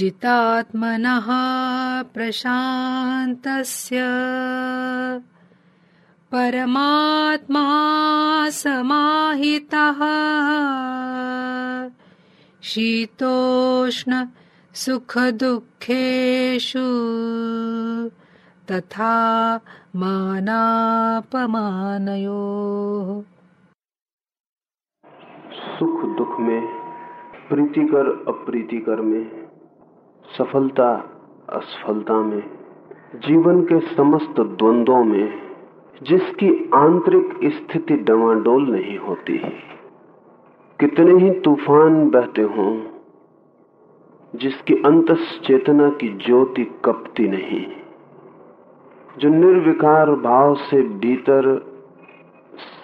जितात्मनः प्रशान्तस्य। परमात्मा समाहितः। शीतोष्ण सुखदुःखेषु। तथा मानापमानयोः। सुख दुख में प्रीतिकर अप्रीतिकर में सफलता असफलता में, जीवन के समस्त द्वंद्वों में, जिसकी आंतरिक स्थिति डवाडोल नहीं होती। कितने ही तूफ़ान बहते हों, जिसकी अंत चेतना की ज्योति कपती नहीं, जो निर्विकार भाव से भीतर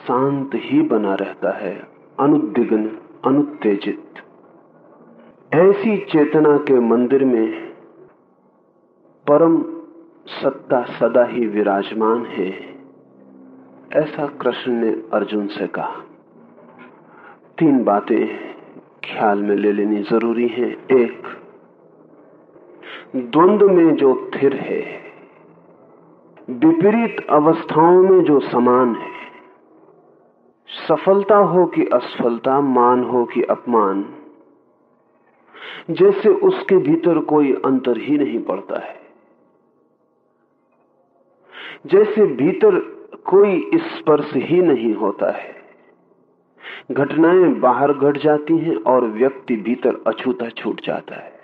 शांत ही बना रहता है, अनुद्विग्न, अनुत्तेजित। ऐसी चेतना के मंदिर में परम सत्ता सदा ही विराजमान है, ऐसा कृष्ण ने अर्जुन से कहा। तीन बातें ख्याल में ले लेनी ज़रूरी है। एक द्वंद्व में जो थिर है, विपरीत अवस्थाओं में जो समान है, सफलता हो कि असफलता, मान हो कि अपमान जैसे उसके भीतर कोई अंतर ही नहीं पड़ता है। जैसे भीतर कोई स्पर्श ही नहीं होता है। घटनाएँ बाहर घट जाती हैं और व्यक्ति भीतर अछूता छूट जाता है।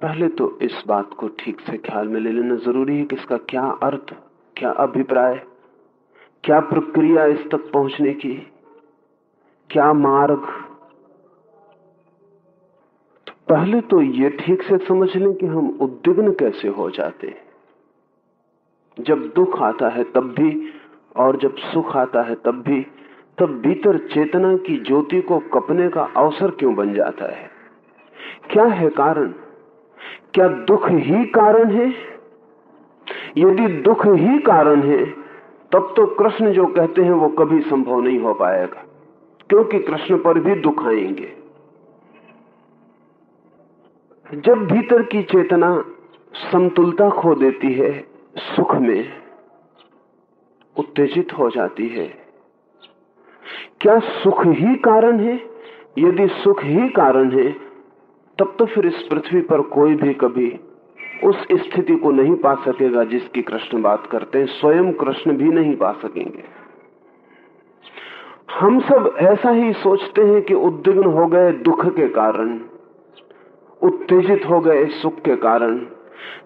पहले तो इस बात को ठीक से ख्याल में ले लेना ज़रूरी है कि इसका क्या अर्थ, क्या अभिप्राय, क्या प्रक्रिया इस तक पहुँचने की, क्या मार्ग पहले तो ये ठीक से समझ लें कि हम उद्विग्न कैसे हो जाते हैं। जब दुख आता है तब भी, और जब सुख आता है तब भी, तब भीतर चेतना की ज्योति को कपने का अवसर क्यों बन जाता है? क्या है कारण? क्या दुख ही कारण है? यदि दुख ही कारण है, तब तो कृष्ण जो कहते हैं वो कभी संभव नहीं हो पाएगा, क्योंकि कृष्ण पर भी दुख आएँगे। जब भीतर की चेतना समतुलता खो देती है, सुख में उत्तेजित हो जाती है। क्या सुख ही कारण है? यदि सुख ही कारण है, तब तो फिर इस पृथ्वी पर कोई भी कभी उस स्थिति को नहीं पा सकेगा जिसकी कृष्ण बात करते हैं। स्वयं कृष्ण भी नहीं पा सकेंगे। हम सब ऐसा ही सोचते हैं कि उद्विग्न हो गए दुख के कारण। उत्तेजित हो गए सुख के कारण।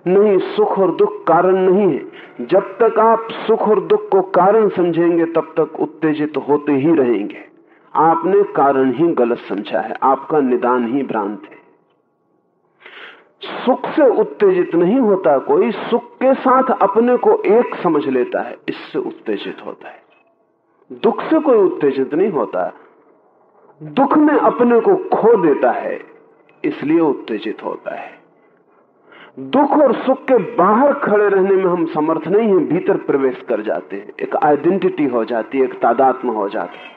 नहीं, सुख और दुख कारण नहीं है। जब तक आप सुख और दुख को कारण समझेंगे, तब तक उत्तेजित होते ही रहेंगे। आपने कारण ही गलत समझा है, आपका निदान ही भ्रांत है। सुख से उत्तेजित नहीं होता कोई, सुख के साथ अपने को एक समझ लेता है, इससे उत्तेजित होता है। दुख से कोई उत्तेजित नहीं होता। दुख में अपने को खो देता है इसलिए उत्तेजित होता है। दुख और सुख के बाहर खड़े रहने में हम समर्थ नहीं हैं, भीतर प्रवेश कर जाते हैं। एक आइडेंटिटी हो जाती है, एक तादात्म हो जाता है।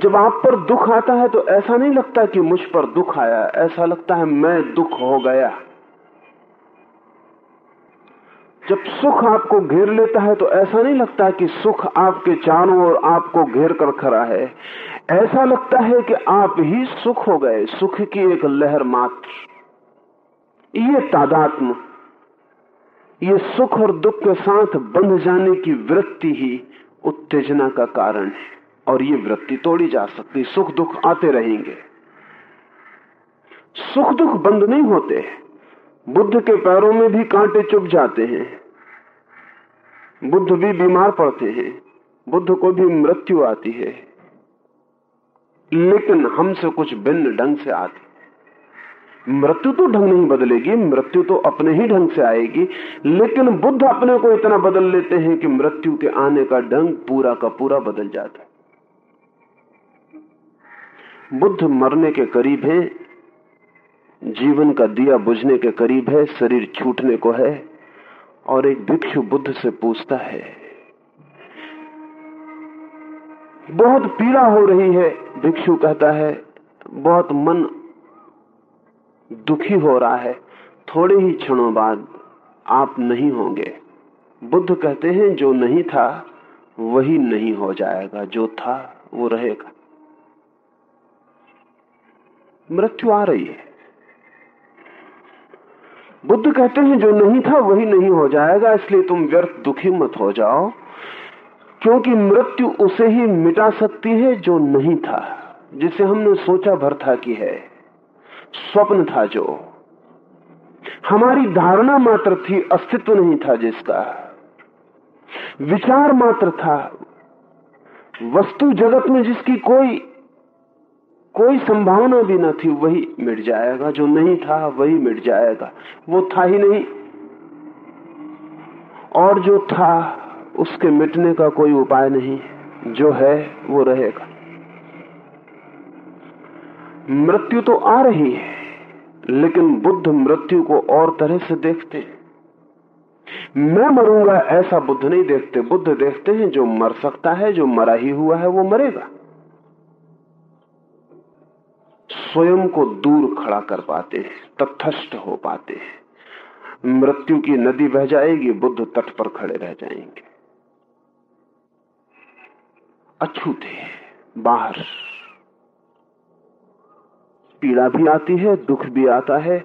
जब आप पर दुख आता है तो ऐसा नहीं लगता कि मुझ पर दुख आया, ऐसा लगता है मैं दुख हो गया। जब सुख आपको घेर लेता है तो ऐसा नहीं लगता कि सुख आपके चारों ओर आपको घेर कर खड़ा है। ऐसा लगता है कि आप ही सुख हो गए, सुख की एक लहर मात्र। ये तादात्म, ये सुख और दुख के साथ बंध जाने की वृत्ति ही उत्तेजना का कारण है, और ये वृत्ति तोड़ी जा सकती, सुख दुख आते रहेंगे। सुख दुख बंद नहीं होते, बुद्ध के पैरों में भी कांटे चुप जाते हैं। बुद्ध भी बीमार पड़ते हैं, बुद्ध को भी मृत्यु आती है। लेकिन हमसे कुछ भिन्न ढंग से आती। मृत्यु तो ढंग नहीं बदलेगी, मृत्यु तो अपने ही ढंग से आएगी, लेकिन बुद्ध अपने को इतना बदल लेते हैं कि मृत्यु के आने का ढंग पूरा का पूरा बदल जाता है। बुद्ध मरने के करीब है, जीवन का दिया बुझने के करीब है, शरीर छूटने को है, और एक भिक्षु बुद्ध से पूछता है बहुत पीड़ा हो रही है, भिक्षु कहता है, बहुत मन दुखी हो रहा है। थोड़े ही क्षणों बाद आप नहीं होंगे। बुद्ध कहते हैं, जो नहीं था, वही नहीं हो जाएगा, जो था, वो रहेगा। मृत्यु आ रही है। बुद्ध कहते हैं, जो नहीं था, वही नहीं हो जाएगा, इसलिए तुम व्यर्थ दुखी मत हो जाओ। क्योंकि मृत्यु उसे ही मिटा सकती है जो नहीं था, जिसे हमने सोचा भर था कि है। स्वप्न था जो। हमारी धारणा मात्र थी अस्तित्व नहीं था जिसका। विचार मात्र था। वस्तु जगत में जिसकी कोई कोई संभावना भी न थी, वही मिट जाएगा। जो नहीं था, वही मिट जाएगा। वो था ही नहीं। और जो था उसके मिटने का कोई उपाय नहीं, जो है वो रहेगा। मृत्यु तो आ रही है, लेकिन बुद्ध मृत्यु को और तरह से देखते हैं। मैं मरूँगा ऐसा बुद्ध नहीं देखते। बुद्ध देखते हैं, जो मर सकता है, जो मरा ही हुआ है, वो मरेगा। स्वयं को दूर खड़ा कर पाते हैं तथस्थ हो पाते हैं। मृत्यु की नदी बह जाएगी, बुद्ध तट पर खड़े रह जाएँगे। अछूते बाहर। पीड़ा भी आती है, दुख भी आता है,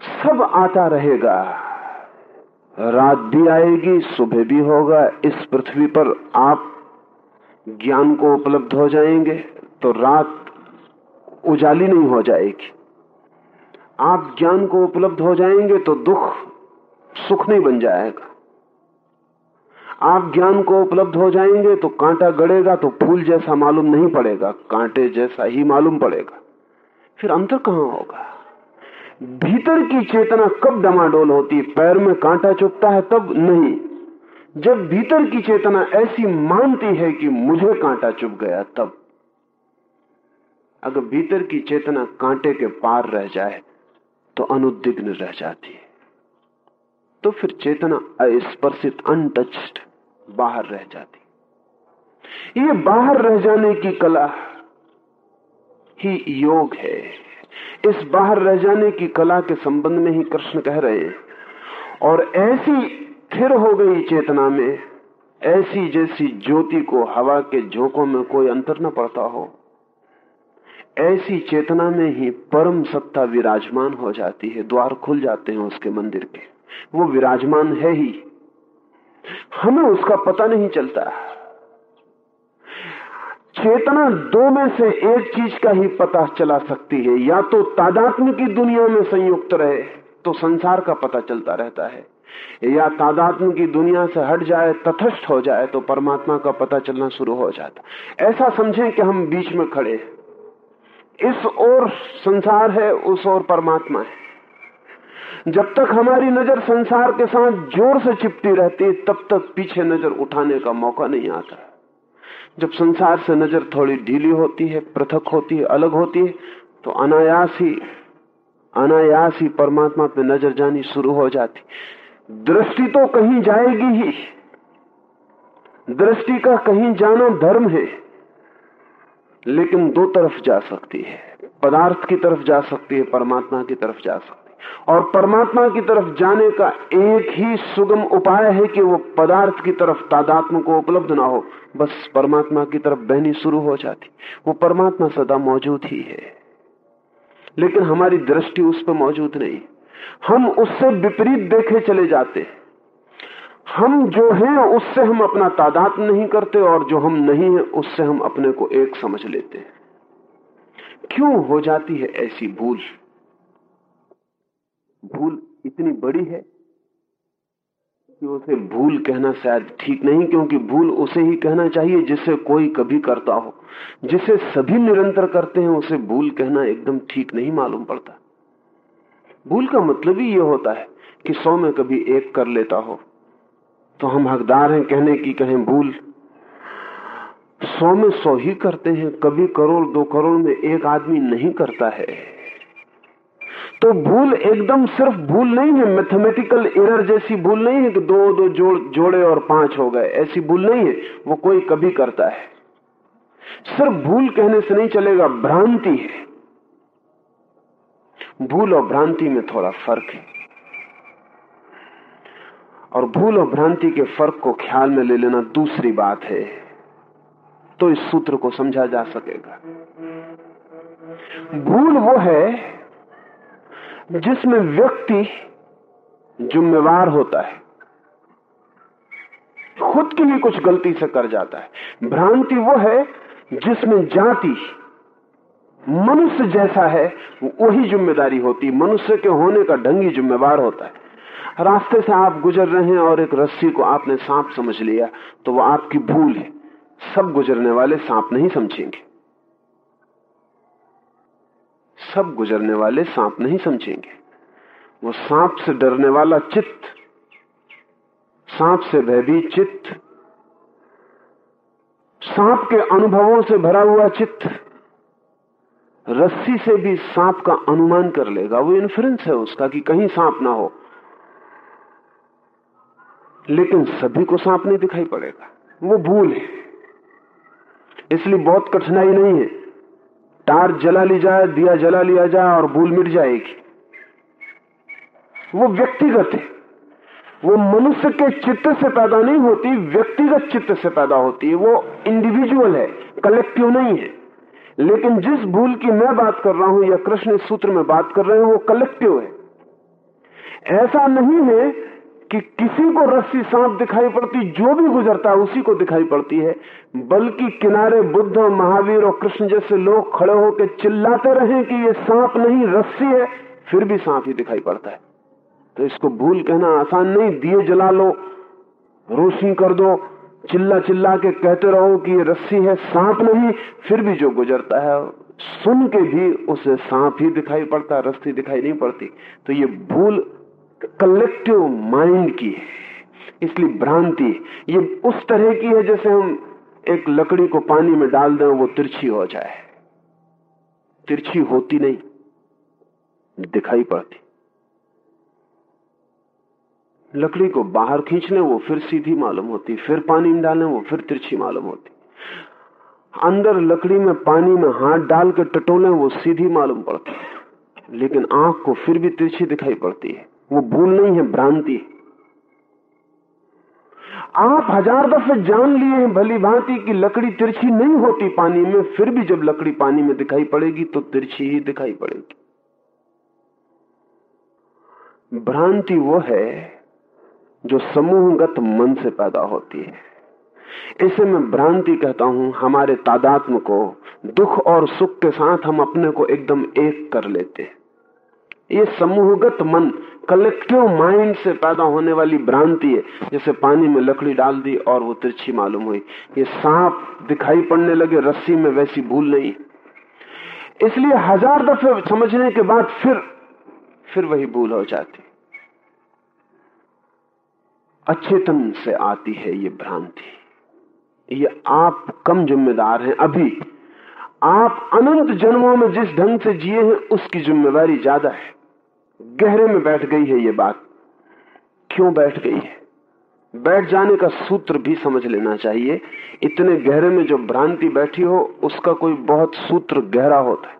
सब आता रहेगा। रात भी आएगी, सुबह भी होगा, इस पृथ्वी पर आप ज्ञान को उपलब्ध हो जाएँगे तो रात उजाली नहीं हो जाएगी। आप ज्ञान को उपलब्ध हो जाएँगे तो दुख सुख नहीं बन जाएगा। आप ज्ञान को उपलब्ध हो जाएँगे तो कांटा गड़ेगा तो फूल जैसा मालूम नहीं पड़ेगा, कांटे जैसा ही मालूम पड़ेगा। फिर अंतर कहाँ होगा? भीतर की चेतना कब डमाडोल होती पैर में कांटा चुपता है तब नहीं। जब भीतर की चेतना ऐसी मानती है कि मुझे कांटा चुप गया तब। अगर भीतर की चेतना कांटे के पार रह जाए तो अनुद्विग्न रह जाती है। तो फिर चेतना अस्पर्शित अनटच्ड बाहर रह जाती। ये बाहर रह जाने की कला ही योग है। इस बाहर रह जाने की कला के संबंध में ही कृष्ण कह रहे हैं, और ऐसी स्थिर हो गई चेतना में, ऐसी जैसी ज्योति को हवा के झोंकों में कोई अंतर न पड़ता हो, ऐसी चेतना में ही परम सत्ता विराजमान हो जाती है, द्वार खुल जाते हैं उसके मंदिर के। वो विराजमान है ही। हमें उसका पता नहीं चलता। चेतना दो में से एक चीज़ का ही पता चला सकती है। या तो तादात्म की दुनिया में संयुक्त रहे तो संसार का पता चलता रहता है। या तादात्म की दुनिया से हट जाए, तथस्थ हो जाए तो परमात्मा का पता चलना शुरू हो जाता। ऐसा समझें कि हम बीच में खड़े इस ओर संसार है, उस ओर परमात्मा है। जब तक हमारी नज़र संसार के साथ ज़ोर से चिपटी रहती है तब तक पीछे नज़र उठाने का मौका नहीं आता। जब संसार से नज़र थोड़ी ढीली होती है, पृथक होती है, अलग होती है तो अनायास ही अनायास ही परमात्मा पे नज़र जानी शुरू हो जाती। दृष्टि तो कहीं जाएगी ही। दृष्टि का कहीं जाना धर्म है, लेकिन दो तरफ़ जा सकती है। पदार्थ की तरफ़ जा सकती है, परमात्मा की तरफ़ जा सकती है। और परमात्मा की तरफ़ जाने का एक ही सुगम उपाय है कि वो पदार्थ की तरफ़ तादात्म को उपलब्ध ना हो। बस परमात्मा की तरफ़ बहनी शुरू हो जाती। वो परमात्मा सदा मौजूद ही है। लेकिन हमारी दृष्टि उस पर मौजूद नहीं। हम उससे विपरीत देखे चले जाते। हम जो हैं, उससे हम अपना तादात नहीं करते और जो हम नहीं है, उससे हम अपने को एक समझ लेते हैं। क्यों हो जाती है ऐसी भूल? भूल इतनी बड़ी है कि उसे भूल कहना शायद ठीक नहीं, क्योंकि भूल उसे ही कहना चाहिए जिसे कोई कभी करता हो। जिसे सभी निरंतर करते हैं, उसे भूल कहना एकदम ठीक नहीं मालूम पड़ता। भूल का मतलब ही ये होता है कि सौ में कभी एक कर लेता हो। तो हम हकदार हैं कहने की, कहें भूल। सौ में सौ ही करते हैं, कभी करोड़, दो करोड़ में एक आदमी नहीं करता है। तो भूल एकदम सिर्फ़ भूल नहीं है मैथमेटिकल एरर जैसी भूल नहीं है कि दो दो जोड़, जोड़े और पाँच हो गए, ऐसी भूल नहीं है, वो कोई कभी करता है। सिर्फ़ भूल कहने से नहीं चलेगा, भ्रांति है। भूल और भ्रांति में थोड़ा फ़र्क है। और भूल और भ्रांति के फ़र्क को ख्याल में ले लेना दूसरी बात है। तो इस सूत्र को समझा जा सकेगा। भूल वो है जिसमें व्यक्ति जिम्मेवार होता है, खुद की भी कुछ गलती से कर जाता है। भ्रांति वो है जिसमें जाति मनुष्य जैसा है वही ज़िम्मेदारी होती मनुष्य के होने का ढंग जिम्मेवार होता है। रास्ते से आप गुजर रहे हैं और एक रस्सी को आपने सांप समझ लिया तो वो आपकी भूल है। सब गुजरने वाले सांप नहीं समझेंगे। सब गुजरने वाले सांप नहीं समझेंगे। वो सांप से डरने वाला चित्त, सांप से भयभीत चित्त, सांप के अनुभवों से भरा हुआ चित्त, रस्सी से भी सांप का अनुमान कर लेगा। वो इन्फ्लुएंस है उसका कि कहीं सांप ना हो। लेकिन सभी को सांप नहीं दिखाई पड़ेगा। वो भूल है। इसलिए बहुत कठिनाई नहीं है। तार जला ली जाए, दिया जला लिया जाए और भूल मिट जाएगी। वो व्यक्तिगत है। वो मनुष्य के चित्त से पैदा नहीं होती, व्यक्तिगत चित्त से पैदा होती है। वो इंडिविजुअल है कलेक्टिव नहीं है। लेकिन जिस भूल की मैं बात कर रहा हूँ या कृष्ण सूत्र में बात कर रहे हैं, वो कलेक्टिव है। ऐसा नहीं है कि किसी को रस्सी सांप दिखाई पड़ती, जो भी गुजरता है, उसी को दिखाई पड़ती है। बल्कि किनारे बुद्ध महावीर और कृष्ण जैसे लोग खड़े होकर चिल्लाते रहे कि ये सांप नहीं, रस्सी है, फिर भी सांप ही दिखाई पड़ता है। तो इसको भूल कहना आसान नहीं, दिए जला लो, रोशनी कर दो, चिल्ला चिल्ला के कहते रहो कि ये रस्सी है, सांप नहीं, फिर भी जो गुजरता है, सुन के भी उसे सांप ही दिखाई पड़ता, रस्सी दिखाई नहीं पड़ती। तो ये भूल कलेक्टिव माइंड की है, इसलिए भ्रांति। ये उस तरह की है जैसे हम एक लकड़ी को पानी में डाल दें, वो तिरछी हो जाए। तिरछी होती नहीं, दिखाई पड़ती। लकड़ी को बाहर खींच लें वो फिर सीधी मालूम होती, फिर पानी में डालें वो फिर तिरछी मालूम होती। अंदर लकड़ी में पानी में हाथ डाल के टटोलें, वो सीधी मालूम पड़ती। है लेकिन आँख को फिर भी तिरछी दिखाई पड़ती है। वो भूल नहीं है, भ्रांति आप हज़ार दफे जान लिए हैं, भली भांति की लकड़ी तिरछी नहीं होती पानी में, फिर भी जब लकड़ी पानी में दिखाई पड़ेगी तो तिरछी ही दिखाई पड़ेगी। भ्रांति वो है, जो समूहगत मन से पैदा होती है। इसे मैं भ्रांति कहता हूँ, हमारे तादात्म को दुख और सुख के साथ हम अपने को एकदम एक कर लेते हैं। ये समूहगत मन कलेक्टिव माइंड से पैदा होने वाली भ्रांति है। जैसे पानी में लकड़ी डाल दी और वो तिरछी मालूम हुई। ये सांप दिखाई पड़ने लगे, रस्सी में वैसी भूल नहीं। इसलिए हज़ार दफे समझने के बाद फिर फिर वही भूल हो जाती। अचेतन से आती है ये भ्रांति। ये आप कम जिम्मेदार हैं अभी। आप अनंत जन्मों में जिस ढंग से जिए हैं, उसकी जिम्मेवारी ज़्यादा है। गहरे में बैठ गई है ये बात। क्यों बैठ गई है? बैठ जाने का सूत्र भी समझ लेना चाहिए। इतने गहरे में जो भ्रांति बैठी हो, उसका कोई बहुत सूत्र गहरा होता है।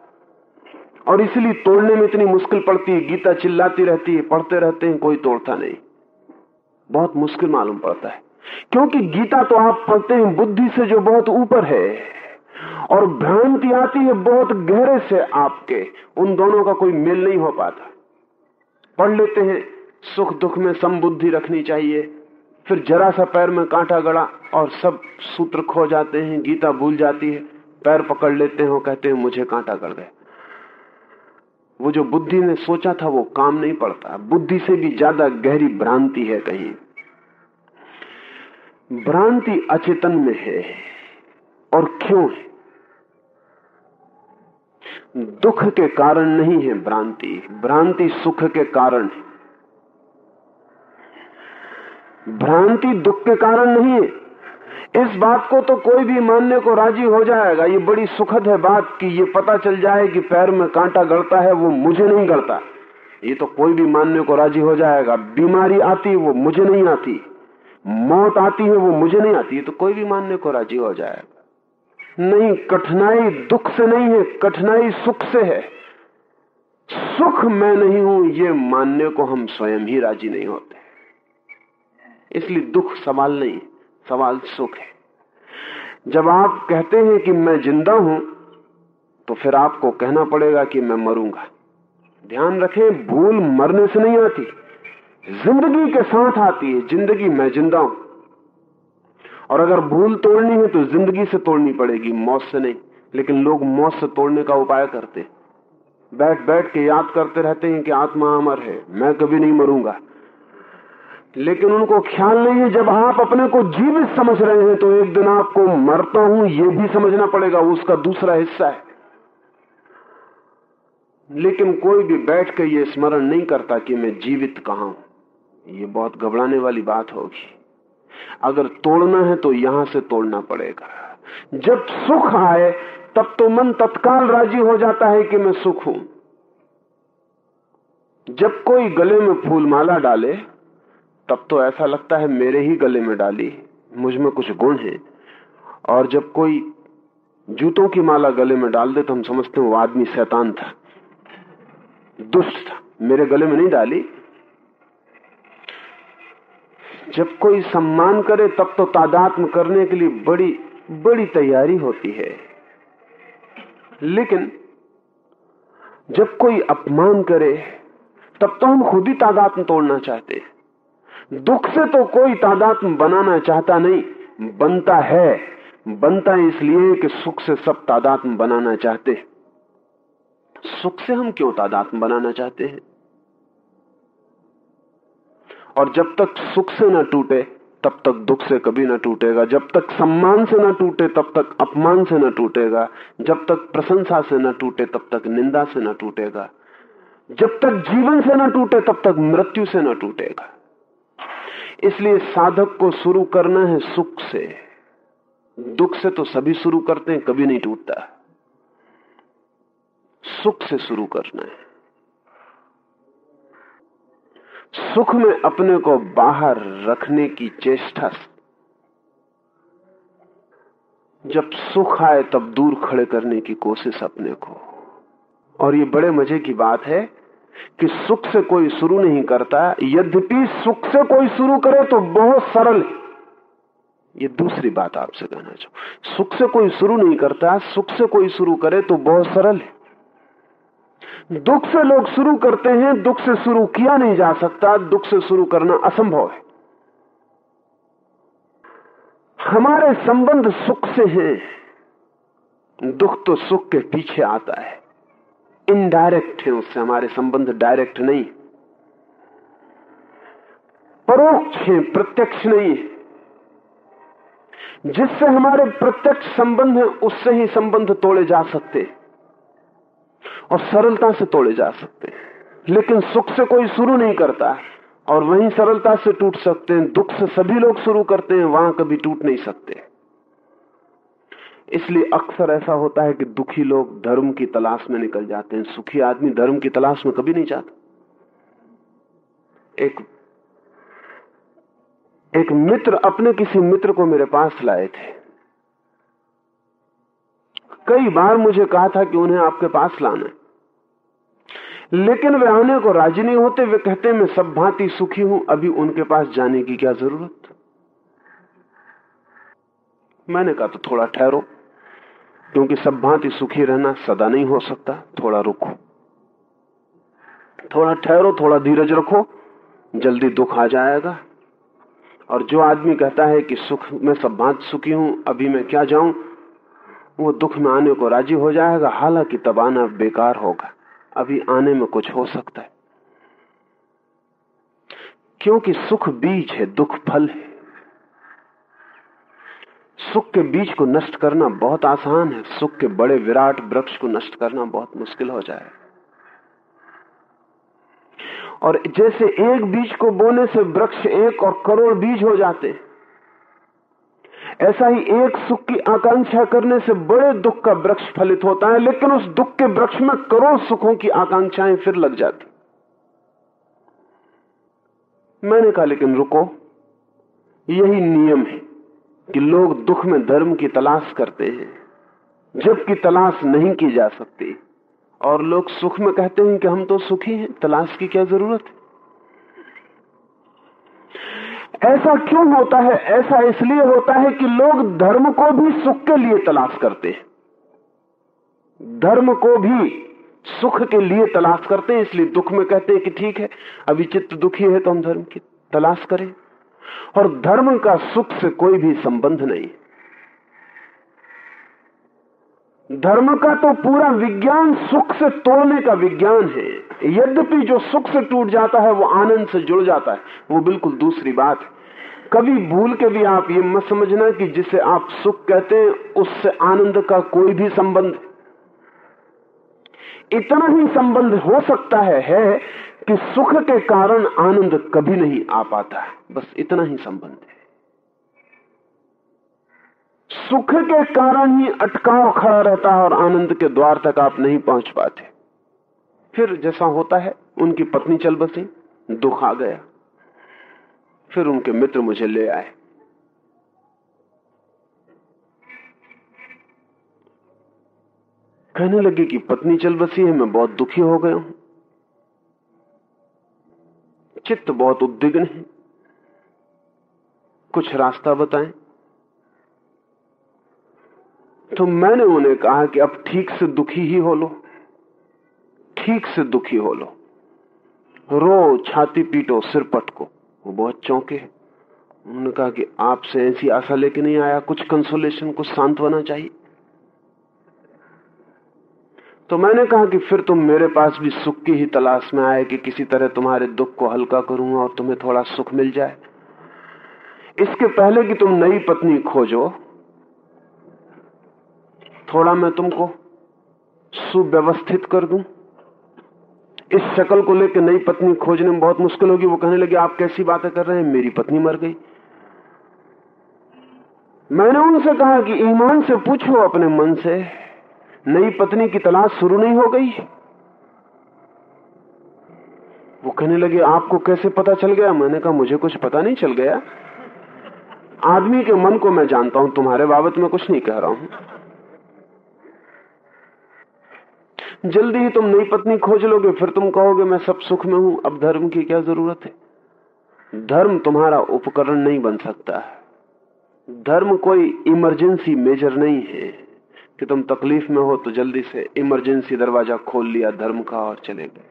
और इसलिए तोड़ने में इतनी मुश्किल पड़ती है, गीता चिल्लाती रहती है, पढ़ते रहते हैं, कोई तोड़ता नहीं। बहुत मुश्किल मालूम पड़ता है। क्योंकि गीता तो आप पढ़ते हैं, बुद्धि से जो बहुत ऊपर है, और भ्रांति आती है बहुत गहरे से आपके, उन दोनों का कोई मेल नहीं हो पाता। पढ़ लेते हैं। सुख दुख में समबुद्धि रखनी चाहिए। फिर जरा सा पैर में कांटा गड़ा और सब सूत्र खो जाते हैं, गीता भूल जाती है। पैर पकड़ लेते हैं कहते हैं, मुझे कांटा गड़ गए वो जो बुद्धि ने सोचा था, वो काम नहीं पड़ता। बुद्धि से भी ज़्यादा गहरी भ्रांति है कहीं। भ्रांति अचेतन में है और क्यों है? दुख के कारण नहीं है भ्रांति। भ्रांति सुख के कारण है। भ्रांति दुख के कारण नहीं है। इस बात को तो कोई भी मानने को राज़ी हो जाएगा। ये बड़ी सुखद है बात कि ये पता चल जाए कि पैर में कांटा गड़ता है, वो मुझे नहीं गड़ता। ये तो कोई भी मानने को राज़ी हो जाएगा। बीमारी आती है वो मुझे नहीं आती। मौत आती है, वो मुझे नहीं आती। ये तो कोई भी मानने को राज़ी हो जाएगा। नहीं, कठिनाई दुख से नहीं है, कठिनाई सुख से है। सुख मैं नहीं हूँ, ये मानने को हम स्वयं ही राज़ी नहीं होते। इसलिए दुख सवाल नहीं, सवाल सुख है। जब आप कहते हैं कि मैं ज़िंदा हूँ तो फिर आपको कहना पड़ेगा कि मैं मरूँगा। ध्यान रखें, भूल मरने से नहीं आती, ज़िंदगी के साथ आती है, ज़िंदगी मैं ज़िंदा हूँ। और अगर भूल तोड़नी है तो ज़िंदगी से तोड़नी पड़ेगी, मौत से नहीं, लेकिन लोग मौत से तोड़ने का उपाय करते बैठ बैठ के याद करते रहते हैं कि आत्मा अमर है, मैं कभी नहीं मरूँगा। लेकिन उनको ख्याल नहीं है, जब आप अपने को जीवित समझ रहे हैं तो एक दिन आपको मरता हूँ, ये भी समझना पड़ेगा, उसका दूसरा हिस्सा है। लेकिन कोई भी बैठ कर ये स्मरण नहीं करता कि मैं जीवित कहा हूँ। ये बहुत घबराने वाली बात होगी। अगर तोड़ना है तो यहाँ से तोड़ना पड़ेगा। जब सुख आए, तब तो मन तत्काल राज़ी हो जाता है कि मैं सुख हूँ। जब कोई गले में फूल माला डाले, तब तो ऐसा लगता है मेरे ही गले में डाली, मुझमें कुछ गुण है। और जब कोई जूतों की माला गले में डाल दे तो हम समझते हैं वो आदमी शैतान था, दुष्ट था, मेरे गले में नहीं डाली। जब कोई सम्मान करे, तब तो तादात्म करने के लिए बड़ी बड़ी तैयारी होती है। लेकिन जब कोई अपमान करे, तब तो हम खुद ही तादात्म तोड़ना चाहते दुख से तो कोई तादात्म बनाना चाहता नहीं, बनता है। बनता इसलिए कि सुख से सब तादात्म बनाना चाहते सुख से हम क्यों तादात्म बनाना चाहते हैं? और जब तक सुख से ना टूटे, तब तक दुख से कभी ना टूटेगा। जब तक सम्मान से ना टूटे, तब तक अपमान से ना टूटेगा। जब तक प्रशंसा से ना टूटे, तब तक निंदा से न टूटेगा। जब तक जीवन से न टूटे, तब तक मृत्यु से न टूटेगा। इसलिए साधक को शुरू करना है सुख से। दुख से तो सभी शुरू करते हैं, कभी नहीं टूटता। सुख से शुरू करना है। सुख में अपने को बाहर रखने की चेष्टा जब सुख आए, तब दूर खड़े करने की कोशिश अपने को। और ये बड़े मज़े की बात है कि सुख से कोई शुरू नहीं करता। यद्यपि सुख से कोई शुरू करे तो बहुत सरल है। ये दूसरी बात आपसे कहना चाहूँ। सुख से कोई शुरू नहीं करता, सुख से कोई शुरू करे तो बहुत सरल है। दुख से लोग शुरू करते हैं, दुख से शुरू किया नहीं जा सकता, दुख से शुरू करना असंभव है। हमारे संबंध सुख से हैं, दुख तो सुख के पीछे आता है। इनडायरेक्ट है उससे, हमारे संबंध डायरेक्ट नहीं। परोक्ष है, प्रत्यक्ष नहीं। है जिससे हमारे प्रत्यक्ष संबंध है, उससे ही संबंध तोड़े जा सकते। हैं और सरलता से तोड़े जा सकते हैं। लेकिन सुख से कोई शुरू नहीं करता और वहीं सरलता से टूट सकते हैं, दुख से सभी लोग शुरू करते हैं, वहाँ कभी टूट नहीं सकते। इसलिए अक्सर ऐसा होता है कि दुखी लोग धर्म की तलाश में निकल जाते हैं, सुखी आदमी धर्म की तलाश में कभी नहीं जाता। एक एक मित्र अपने किसी मित्र को मेरे पास लाए थे। कई बार मुझे कहा था कि उन्हें आपके पास लाना लेकिन वे आने को राज़ी नहीं होते, वे कहते, मैं सब भांति सुखी हूँ, अभी उनके पास जाने की क्या ज़रूरत? मैंने कहा तो थोड़ा ठहरो, क्योंकि सब भांति सुखी रहना सदा नहीं हो सकता, थोड़ा रुको। थोड़ा ठहरो, थोड़ा धीरज रखो, जल्दी दुख आ जाएगा। और जो आदमी कहता है कि सुख, मैं सब भांति सुखी हूँ, अभी मैं क्या जाऊँ? वो दुख में आने को राज़ी हो जाएगा, हालाँकि तब आना बेकार होगा। अभी आने में कुछ हो सकता है। क्योंकि सुख बीज है, दुख फल है। सुख के बीज को नष्ट करना बहुत आसान है। सुख के बड़े विराट वृक्ष को नष्ट करना बहुत मुश्किल हो जाए। और जैसे एक बीज को बोने से वृक्ष एक और करोड़ बीज हो जाते ऐसा ही एक सुख की आकांक्षा करने से बड़े दुख का वृक्ष फलित होता है, लेकिन उस दुख के वृक्ष में करोड़ सुखों की आकांक्षाएँ फिर लग जाती। मैंने कहा, लेकिन रुको, यही नियम है कि लोग दुख में धर्म की तलाश करते हैं, जबकि तलाश नहीं की जा सकती। और लोग सुख में कहते हैं कि हम तो सुखी हैं, तलाश की क्या ज़रूरत? है ऐसा क्यों होता है? ऐसा इसलिए होता है कि लोग धर्म को भी सुख के लिए तलाश करते हैं। धर्म को भी सुख के लिए तलाश करते हैं, इसलिए दुख में कहते हैं कि ठीक है अभी चित्त दुखी है तो हम धर्म की तलाश करें। और धर्म का सुख से कोई भी संबंध नहीं। धर्म का तो पूरा विज्ञान सुख से तोड़ने का विज्ञान है। यद्यपि जो सुख से टूट जाता है वो आनंद से जुड़ जाता है वो बिल्कुल दूसरी बात है। कभी भूल के भी आप ये मत समझना कि जिसे आप सुख कहते हैं उससे आनंद का कोई भी संबंध इतना ही संबंध हो सकता है, है कि सुख के कारण आनंद कभी नहीं आ पाता है। बस इतना ही संबंध है। सुख के कारण ही अटकाव खड़ा रहता है और आनंद के द्वार तक आप नहीं पहुँच पाते। फिर जैसा होता है, उनकी पत्नी चल बसी, दुख आ गया। फिर उनके मित्र मुझे ले आए। कहने लगे कि पत्नी चल बसी है, मैं बहुत दुखी हो गया हूँ। चित्त बहुत उद्विग्न है। कुछ रास्ता बताएँ। तो मैंने उन्हें कहा कि अब ठीक से दुखी ही हो लो। ठीक से दुखी हो लो। रो, छाती पीटो, सिर पटको। वो बहुत चौंके उन्होंने कहा कि आपसे ऐसी आशा लेके नहीं आया, कुछ कंसोलेशन कुछ सांत्वना चाहिए। तो मैंने कहा कि फिर तुम मेरे पास भी सुख की ही तलाश में आए कि किसी तरह तुम्हारे दुख को हल्का करूँ और तुम्हें थोड़ा सुख मिल जाए। इसके पहले कि तुम नई पत्नी खोजो थोड़ा मैं तुमको सुव्यवस्थित कर दूँ। इस शक्ल को लेकर नई पत्नी खोजने में बहुत मुश्किल होगी। वो कहने लगी, आप कैसी बातें कर रहे हैं? मेरी पत्नी मर गई। मैंने उनसे कहा कि ईमान से पूछो अपने मन से, नई पत्नी की तलाश शुरू नहीं हो गई। वो कहने लगे, आपको कैसे पता चल गया? मैंने कहा, मुझे कुछ पता नहीं चल गया। आदमी के मन को मैं जानता हूँ, तुम्हारे बाबत में कुछ नहीं कह रहा हूँ। जल्दी ही तुम नई पत्नी खोज लोगे, फिर तुम कहोगे, मैं सब सुख में हूँ, अब धर्म की क्या ज़रूरत है? धर्म तुम्हारा उपकरण नहीं बन सकता। धर्म कोई इमरजेंसी मेजर नहीं है। कि तुम तकलीफ़ में हो तो जल्दी से इमरजेंसी दरवाज़ा खोल लिया, धर्म का, और चले गए।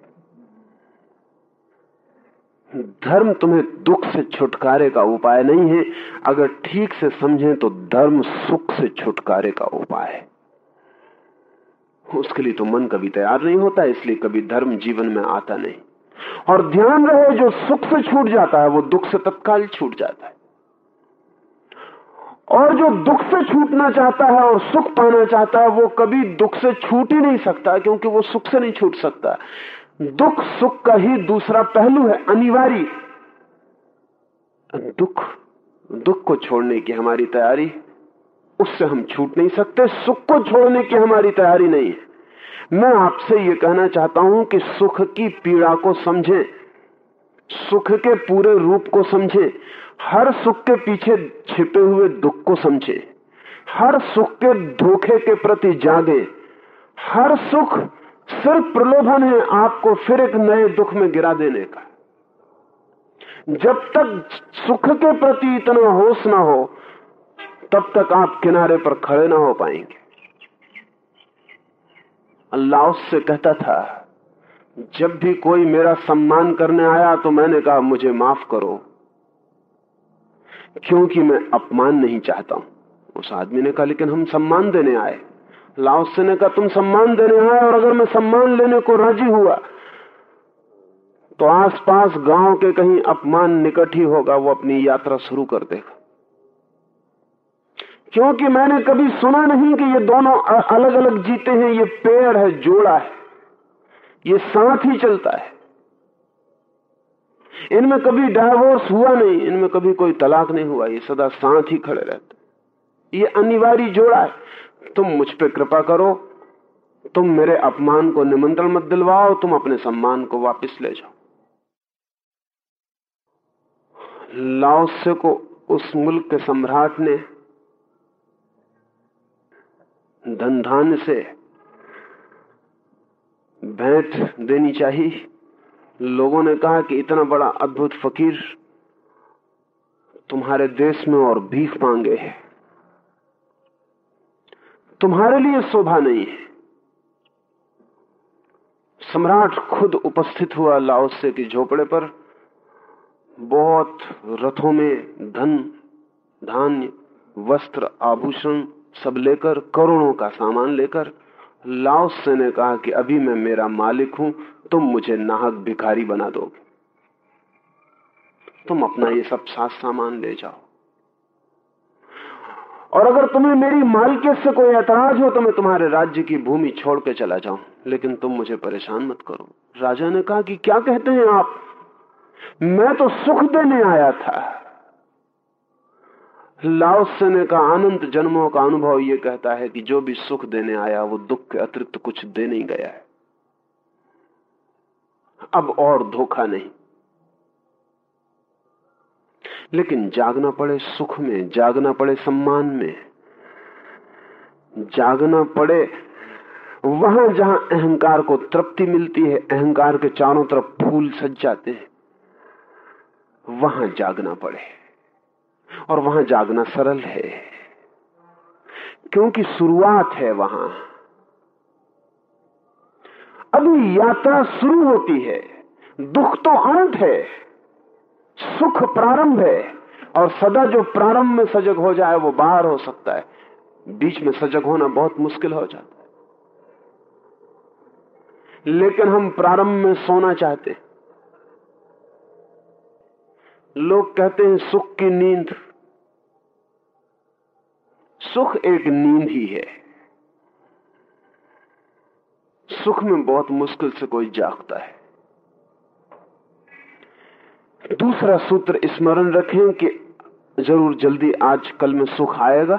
धर्म तुम्हें दुख से छुटकारे का उपाय नहीं है। अगर ठीक से समझें तो धर्म सुख से छुटकारे का उपाय है। उसके लिए तो मन कभी तैयार नहीं होता, इसलिए कभी धर्म जीवन में आता नहीं। और ध्यान रहे, जो सुख से छूट जाता है, वो दुख से तत्काल छूट जाता है। और जो दुख से छूटना चाहता है और सुख पाना चाहता है, वो कभी दुख से छूट ही नहीं सकता, क्योंकि वो सुख से नहीं छूट सकता। दुख सुख का ही दूसरा पहलू है, अनिवार्य। दुख दुख को छोड़ने की हमारी तैयारी उससे हम छूट नहीं सकते, सुख को छोड़ने की हमारी तैयारी नहीं है। मैं आपसे ये कहना चाहता हूँ कि सुख की पीड़ा को समझें, सुख के पूरे रूप को समझें, हर सुख के पीछे छिपे हुए दुख को समझें, हर सुख के धोखे के प्रति जागे, हर सुख सिर्फ़ प्रलोभन है आपको फिर एक नए दुख में गिरा देने का। जब तक सुख के प्रति इतना होश ना हो तब तक आप किनारे पर खड़े ना हो पाएँगे। अल्लाह उससे कहता था, जब भी कोई मेरा सम्मान करने आया तो मैंने कहा, मुझे माफ़ करो, क्योंकि मैं अपमान नहीं चाहता हूँ। उस आदमी ने कहा, लेकिन हम सम्मान देने आए। लाओसे ने कहा, तुम सम्मान देने आए और अगर मैं सम्मान लेने को राज़ी हुआ तो आसपास गाँव के कहीं अपमान निकट ही होगा, वो अपनी यात्रा शुरू कर देगा। क्योंकि मैंने कभी सुना नहीं कि ये दोनों अलग अलग जीते हैं, ये पेड़ है, जोड़ा है। ये साथ ही चलता है। इनमें कभी डायवोर्स हुआ नहीं, इनमें कभी कोई तलाक नहीं हुआ, ये सदा साथ ही खड़े रहते ये अनिवार्य जोड़ा है। तुम मुझ पे कृपा करो, तुम मेरे अपमान को निमंत्रण मत दिलवाओ, तुम अपने सम्मान को वापस ले जाओ। लाओसे को उस मुल्क के सम्राट ने धन धान्य से भेंट देनी चाहिए। लोगों ने कहा कि इतना बड़ा अद्भुत फकीर तुम्हारे देश में और भीख मांगे है। तुम्हारे लिए शोभा नहीं है। सम्राट खुद उपस्थित हुआ लाओसे के झोपड़े पर बहुत रथों में धन, धान्य, वस्त्र, आभूषण सब लेकर, करोड़ों का सामान लेकर, लाओसे ने कहा कि अभी मैं मेरा मालिक हूँ, तुम मुझे नाहक भिखारी बना दो। तुम अपना ये सब साथ सामान ले जाओ। और अगर तुम्हें मेरी मालिकियत से कोई ऐतराज हो तो मैं तुम्हारे राज्य की भूमि छोड़ के चला जाऊँ। लेकिन तुम मुझे परेशान मत करो। राजा ने कहा कि क्या कहते हैं आप? मैं तो सुख देने आया था। लाओसे ने का अनंत जन्मों का अनुभव यह कहता है कि जो भी सुख देने आया, वो दुख के अतिरिक्त कुछ दे नहीं गया है। अब और धोखा नहीं। लेकिन जागना पड़े सुख में, जागना पड़े सम्मान में, जागना पड़े वहाँ जहाँ अहंकार को तृप्ति मिलती है, अहंकार के चारों तरफ़ फूल सज जाते हैं, वहाँ जागना पड़े। और वहाँ जागना सरल है। क्योंकि शुरुआत है वहाँ। अभी यात्रा शुरू होती है। दुख तो अंत है। सुख प्रारंभ है। और सदा जो प्रारंभ में सजग हो जाए, वो बाहर हो सकता है। बीच में सजग होना बहुत मुश्किल हो जाता है। लेकिन हम प्रारंभ में सोना चाहते लोग कहते हैं सुख की नींद। सुख एक नींद ही है। सुख में बहुत मुश्किल से कोई जागता है। दूसरा सूत्र स्मरण रखें कि ज़रूर जल्दी आज कल में सुख आएगा।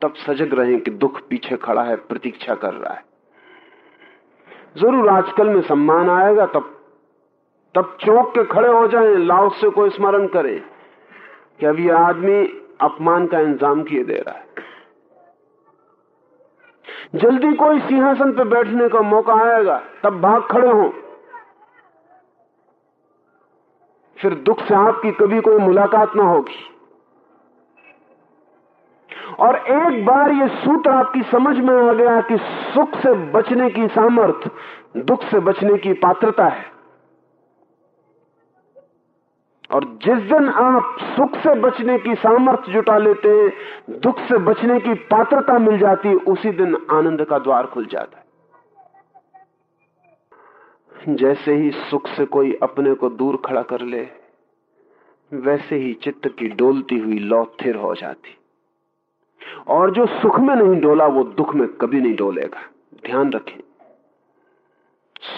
तब सजग रहें कि दुख पीछे खड़ा है, प्रतीक्षा कर रहा है। ज़रूर आजकल में सम्मान आएगा, तब तब चौंक के खड़े हो जाएँ, लाओ से को स्मरण करें कि अब ये आदमी अपमान का इंतज़ाम किए दे रहा है। जल्दी कोई सिंहासन पर बैठने का मौका आएगा, तब भाग खड़े हों। फिर दुख से आपकी कभी कोई मुलाकात ना होगी। और एक बार ये सूत्र आपकी समझ में आ गया कि सुख से बचने की सामर्थ, दुख से बचने की पात्रता है। और जिस दिन आप सुख से बचने की सामर्थ्य जुटा लेते हैं दुख से बचने की पात्रता मिल जाती है उसी दिन आनंद का द्वार खुल जाता है। जैसे ही सुख से कोई अपने को दूर खड़ा कर ले, वैसे ही चित्त की डोलती हुई लौ थिर हो जाती। और जो सुख में नहीं डोला, वो दुख में कभी नहीं डोलेगा। ध्यान रखें,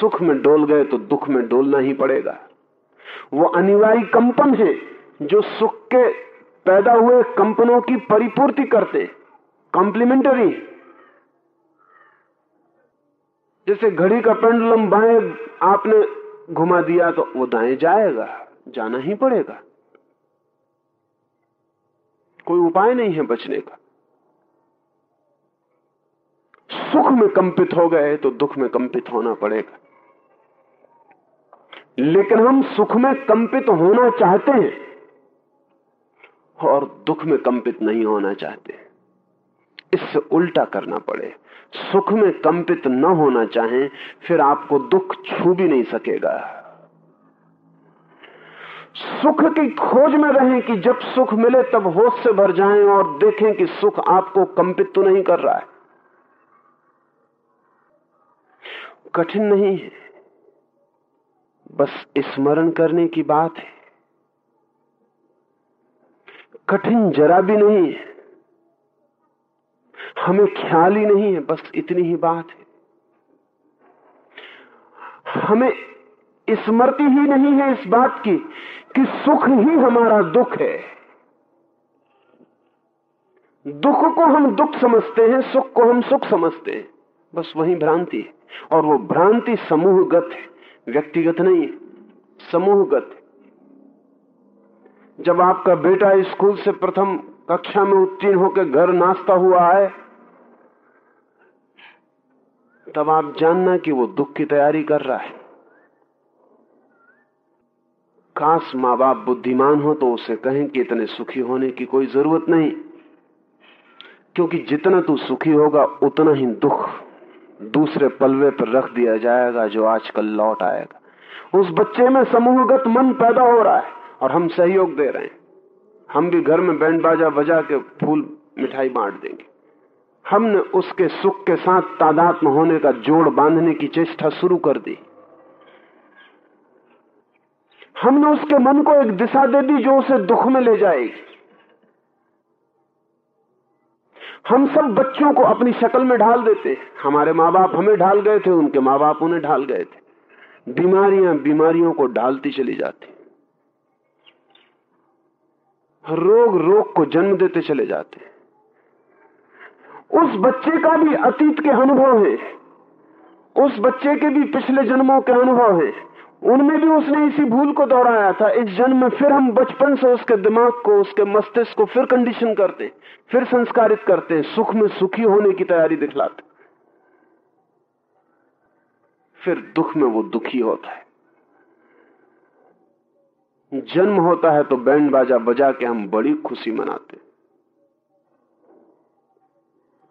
सुख में डोल गए तो दुख में डोलना ही पड़ेगा। वो अनिवार्य कंपन है जो सुख के पैदा हुए कंपनों की परिपूर्ति करते कॉम्प्लीमेंटरी जैसे घड़ी का पेंडुलम बाएँ आपने घुमा दिया तो वो दाएँ जाएगा, जाना ही पड़ेगा। कोई उपाय नहीं है बचने का। सुख में कंपित हो गए तो दुख में कंपित होना पड़ेगा। लेकिन हम सुख में कंपित होना चाहते हैं और दुख में कंपित नहीं होना चाहते। इससे उल्टा करना पड़े। सुख में कंपित न होना चाहें, फिर आपको दुख छू भी नहीं सकेगा। सुख की खोज में रहें कि जब सुख मिले तब होश से भर जाएँ और देखें कि सुख आपको कंपित तो नहीं कर रहा है। कठिन नहीं है। बस स्मरण करने की बात है। कठिन जरा भी नहीं है। हमें ख्याल ही नहीं है, बस इतनी ही बात है। हमें स्मृति ही नहीं है इस बात की कि सुख ही हमारा दुख है। दुख को हम दुख समझते हैं, सुख को हम सुख समझते हैं। बस वही भ्रांति है। और वो भ्रांति समूहगत है। व्यक्तिगत नहीं है समूहगत। है जब आपका बेटा स्कूल से प्रथम कक्षा में उत्तीर्ण होकर घर नाचता हुआ आए, तब आप जानना कि वो दुख की तैयारी कर रहा है। काश माँ बाप बुद्धिमान हो तो उसे कहें कि इतने सुखी होने की कोई ज़रूरत नहीं, क्योंकि जितना तू सुखी होगा, उतना ही दुख। दूसरे पलवे पर रख दिया जाएगा जो आजकल लौट आएगा। उस बच्चे में समूहगत मन पैदा हो रहा है और हम सहयोग दे रहे हैं। हम भी घर में बैंड बाजा बजा के फूल, मिठाई बांट देंगे। हमने उसके सुख के साथ तादात्म होने का जोड़ बांधने की चेष्टा शुरू कर दी। हमने उसके मन को एक दिशा दे दी जो उसे दुख में ले जाएगी। हम सब बच्चों को अपनी शक्ल में ढाल देते। हमारे माँ बाप हमें ढाल गए थे, उनके माँ बाप उन्हें ढाल गए थे। बीमारियाँ बीमारियों को ढालती चली जाती। रोग रोग को जन्म देते चले जाते। उस बच्चे का भी अतीत के अनुभव है। उस बच्चे के भी पिछले जन्मों के अनुभव है। उनमें भी उसने इसी भूल को दोहराया था। इस जन्म में फिर हम बचपन से उसके दिमाग को, उसके मस्तिष्क को फिर कंडीशन करते, फिर संस्कारित करते, सुख में सुखी होने की तैयारी दिखलाते। फिर दुख में वो दुखी होता है। जन्म होता है तो बैंड बाजा बजा के हम बड़ी खुशी मनाते।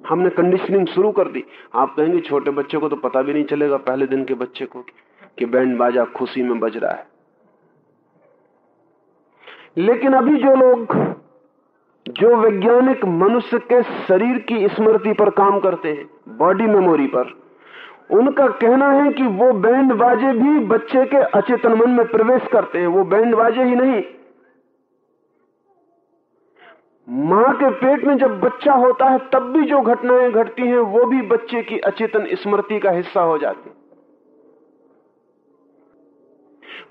हमने कंडीशनिंग शुरू कर दी। आप कहेंगे छोटे बच्चे को तो पता भी नहीं चलेगा पहले दिन के बच्चे कि बैंड बाजा खुशी में बज रहा है। लेकिन अभी जो लोग, जो वैज्ञानिक मनुष्य के शरीर की स्मृति पर काम करते हैं, बॉडी मेमोरी पर, उनका कहना है कि वो बैंड बाजे भी बच्चे के अचेतन मन में प्रवेश करते हैं, वो बैंड बाजे ही नहीं। माँ के पेट में जब बच्चा होता है, तब भी जो घटनाएँ घटती हैं, वो भी बच्चे की अचेतन स्मृति का हिस्सा हो जाती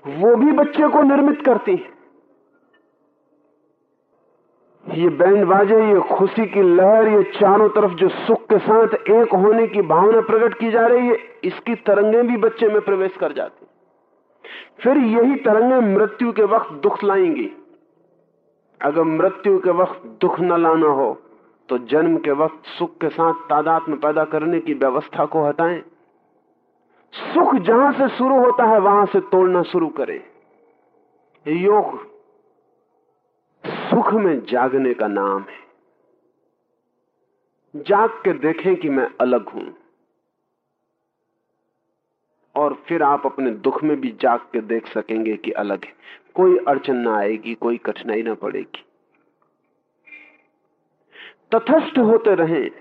वो भी बच्चे को निर्मित करती है। ये बैंड बाजे ये खुशी की लहर, ये चारों तरफ़ जो सुख के साथ एक होने की भावना प्रकट की जा रही है, इसकी तरंगें भी बच्चे में प्रवेश कर जाती फिर यही तरंगें मृत्यु के वक्त दुख लाएँगी। अगर मृत्यु के वक्त दुख न लाना हो तो जन्म के वक्त सुख के साथ तादात में पैदा करने की व्यवस्था को हटाएँ। सुख जहाँ से शुरू होता है, वहाँ से तोड़ना शुरू करें। योग सुख में जागने का नाम है। जाग के देखें कि मैं अलग हूँ। और फिर आप अपने दुख में भी जाग के देख सकेंगे कि अलग है। कोई अड़चन ना आएगी, कोई कठिनाई ना पड़ेगी। तथस्थ होते रहें।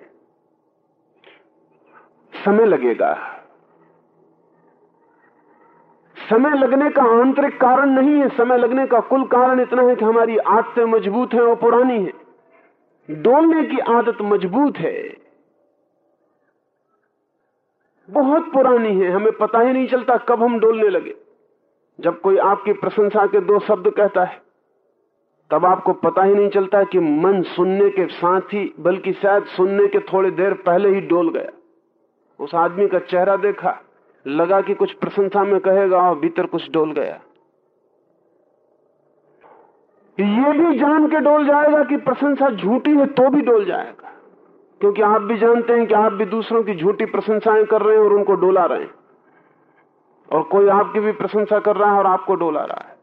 समय लगेगा। समय लगने का आंतरिक कारण नहीं है, समय लगने का कुल कारण इतना है कि हमारी आदतें मज़बूत हैं और पुरानी है। डोलने की आदत मज़बूत है। बहुत पुरानी है, हमें पता ही नहीं चलता कब हम डोलने लगे। जब कोई आपकी प्रशंसा के दो शब्द कहता है, तब आपको पता ही नहीं चलता कि मन सुनने के साथ ही, बल्कि शायद सुनने के थोड़ी देर पहले ही डोल गया। उस आदमी का चेहरा देखा लगा कि कुछ प्रशंसा में कहेगा और भीतर कुछ डोल गया। ये भी जान के डोल जाएगा कि प्रशंसा झूठी है तो भी डोल जाएगा। क्योंकि आप भी जानते हैं कि आप भी दूसरों की झूठी प्रशंसाएँ कर रहे हैं और उनको डोला रहे हैं। और कोई आपकी भी प्रशंसा कर रहा है और आपको डोला रहा है।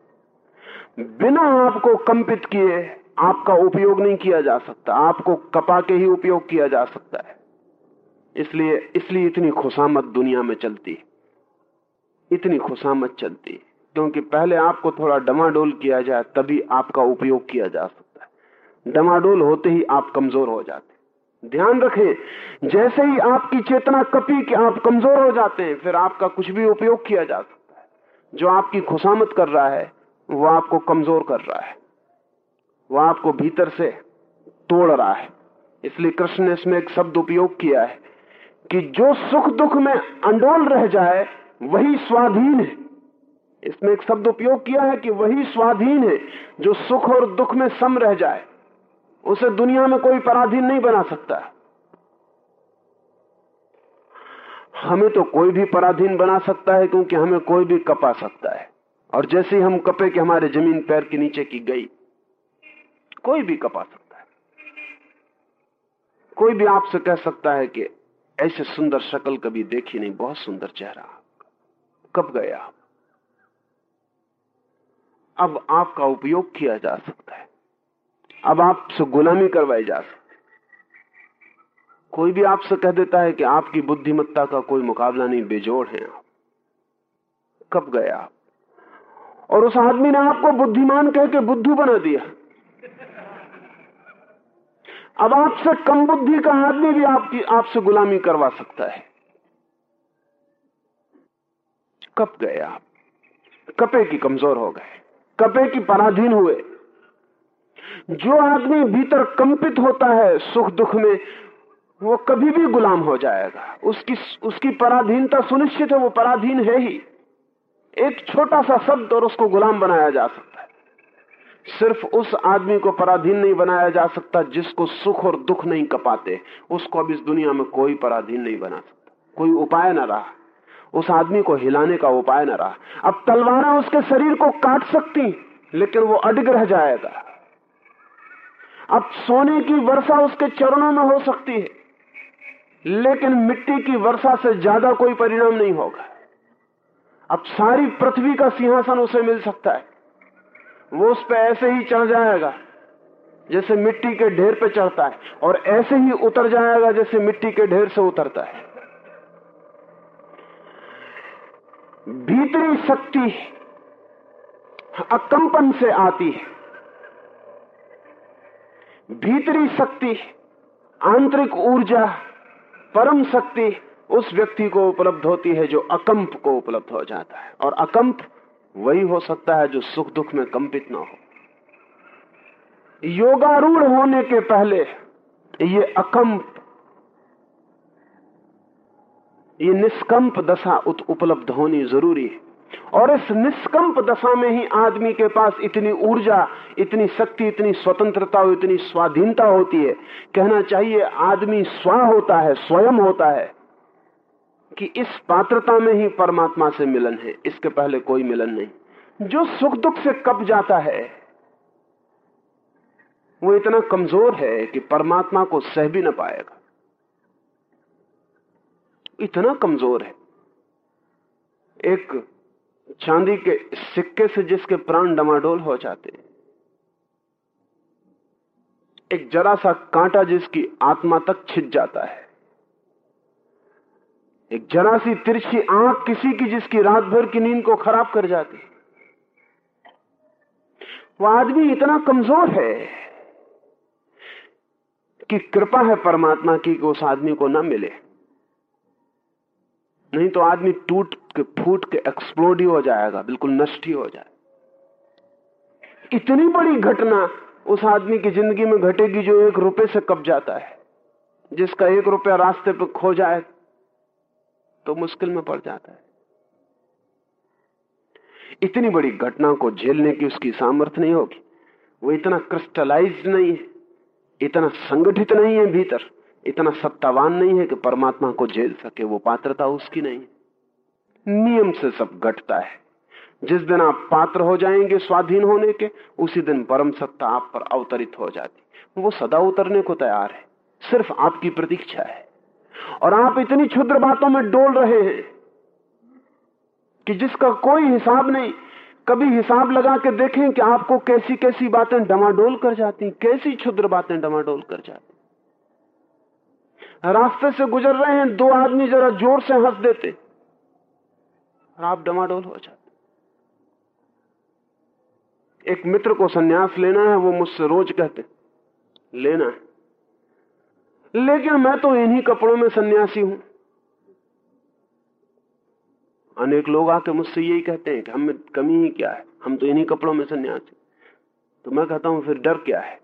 बिना आपको कंपित किए आपका उपयोग नहीं किया जा सकता। आपको कपा के ही उपयोग किया जा सकता है। इसलिए इसलिए इतनी खुशामत दुनिया में चलती इतनी खुशामत चलती क्योंकि पहले आपको थोड़ा डमाडोल किया जाए, तभी आपका उपयोग किया जा सकता है। डमाडोल होते ही आप कमज़ोर हो जाते ध्यान रखें, जैसे ही आपकी चेतना कपी कि आप कमज़ोर हो जाते हैं, फिर आपका कुछ भी उपयोग किया जा सकता है। जो आपकी खुशामत कर रहा है, वो आपको कमज़ोर कर रहा है। वो आपको भीतर से तोड़ रहा है। इसलिए कृष्ण ने इसमें एक शब्द उपयोग किया है कि जो सुख दुख में अंडोल रह जाए वही स्वाधीन है। इसमें एक शब्द उपयोग किया है कि वही स्वाधीन है जो सुख और दुख में सम रह जाए। उसे दुनिया में कोई पराधीन नहीं बना सकता। हमें तो कोई भी पराधीन बना सकता है क्योंकि हमें कोई भी कपा सकता है। और जैसे हम कपे कि हमारे ज़मीन पैर के नीचे की गई, कोई भी कपा सकता है। कोई भी आपसे कह सकता है कि ऐसे सुंदर शक्ल कभी देखी नहीं, बहुत सुंदर चेहरा। कब आप अब आपका उपयोग किया जा सकता है। अब आपसे गुलामी करवाई जा सकती कोई भी आपसे कह देता है कि आपकी बुद्धिमत्ता का कोई मुकाबला नहीं, बेजोड़ है आप। कब गए आप और उस आदमी ने आपको बुद्धिमान कह के बुद्धू बना दिया। अब आपसे कम बुद्धि का आदमी भी आपकी, आपसे गुलामी करवा सकता है। कब गए आप? कपे की कमज़ोर हो गए। कपे की पराधीन हुए। जो आदमी भीतर कंपित होता है सुख दुख में, वो कभी भी गुलाम हो जाएगा। उसकी उसकी पराधीनता सुनिश्चित है, वो पराधीन है ही। एक छोटा सा शब्द और उसको गुलाम बनाया जा सकता है। सिर्फ़ उस आदमी को पराधीन नहीं बनाया जा सकता जिसको सुख और दुख नहीं कपाते। उसको अब इस दुनिया में कोई पराधीन नहीं बना सकता। कोई उपाय ना रहा। उस आदमी को हिलाने का उपाय न रहा। अब तलवारें उसके शरीर को काट सकती लेकिन वो अडिग रह जाएगा। अब सोने की वर्षा उसके चरणों में हो सकती है, लेकिन मिट्टी की वर्षा से ज़्यादा कोई परिणाम नहीं होगा। अब सारी पृथ्वी का सिंहासन उसे मिल सकता है। वो उस पर ऐसे ही चढ़ जाएगा, जैसे मिट्टी के ढेर पे चढ़ता है, और ऐसे ही उतर जाएगा, जैसे मिट्टी के ढेर से उतरता है। भीतरी शक्ति अकंपन से आती है। भीतरी शक्ति, आंतरिक ऊर्जा, परम शक्ति उस व्यक्ति को उपलब्ध होती है जो अकंप को उपलब्ध हो जाता है। और अकंप वही हो सकता है जो सुख दुख में कंपित ना हो। योगारूढ़ होने के पहले ये अकंप ये निष्कंप दशा उपलब्ध होनी ज़रूरी है। और इस निष्कंप दशा में ही आदमी के पास इतनी ऊर्जा, इतनी शक्ति, इतनी स्वतंत्रता और इतनी स्वाधीनता होती है। कहना चाहिए, आदमी स्व होता है, स्वयं होता है, कि इस पात्रता में ही परमात्मा से मिलन है। इसके पहले कोई मिलन नहीं। जो सुख दुख से कब जाता है, वो इतना कमज़ोर है कि परमात्मा को सह भी ना पाएगा। इतना कमज़ोर है। एक चांदी के सिक्के से जिसके प्राण डमाडोल हो जाते हैं। एक जरा सा कांटा जिसकी आत्मा तक छिद जाता है। एक जरा सी तिरछी आँख किसी की जिसकी रात भर की नींद को खराब कर जाती वह आदमी इतना कमज़ोर है कि कृपा है परमात्मा की कि उस आदमी को ना मिले। नहीं तो आदमी टूट के, फूट के एक्सप्लोड ही हो जाएगा, बिल्कुल नष्ट ही हो जाए। इतनी बड़ी घटना उस आदमी की ज़िंदगी में घटेगी जो एक रुपए से कब जाता है। जिसका एक रुपया रास्ते पर खो जाए तो मुश्किल में पड़ जाता है। इतनी बड़ी घटना को झेलने की उसकी सामर्थ्य नहीं होगी। वो इतना क्रिस्टलाइज नहीं है, इतना संगठित नहीं है भीतर। इतना सत्तावान नहीं है कि परमात्मा को झेल सके, वो पात्रता उसकी नहीं नियम से सब घटता है। जिस दिन आप पात्र हो जाएँगे स्वाधीन होने के, उसी दिन परम सत्ता आप पर अवतरित हो जाती। वो सदा उतरने को तैयार है। सिर्फ़ आपकी प्रतीक्षा है। और आप इतनी क्षुद्र बातों में डोल रहे हैं कि जिसका कोई हिसाब नहीं, कभी हिसाब लगा के देखें कि आपको कैसी कैसी बातें डमाडोल कर जाती, कैसी क्षुद्र बातें डमाडोल कर जाती। रास्ते से गुजर रहे हैं, दो आदमी जरा ज़ोर से हंस देते। और आप डमाडोल हो जाते। एक मित्र को सन्यास लेना है, वो मुझसे रोज कहते, लेना है। लेकिन मैं तो इन्हीं कपड़ों में सन्यासी हूँ। अनेक लोग आके मुझसे यही कहते हैं कि हमें कमी ही क्या है? हम तो इन्हीं कपड़ों में सन्यासी तो मैं कहता हूँ, फिर डर क्या है?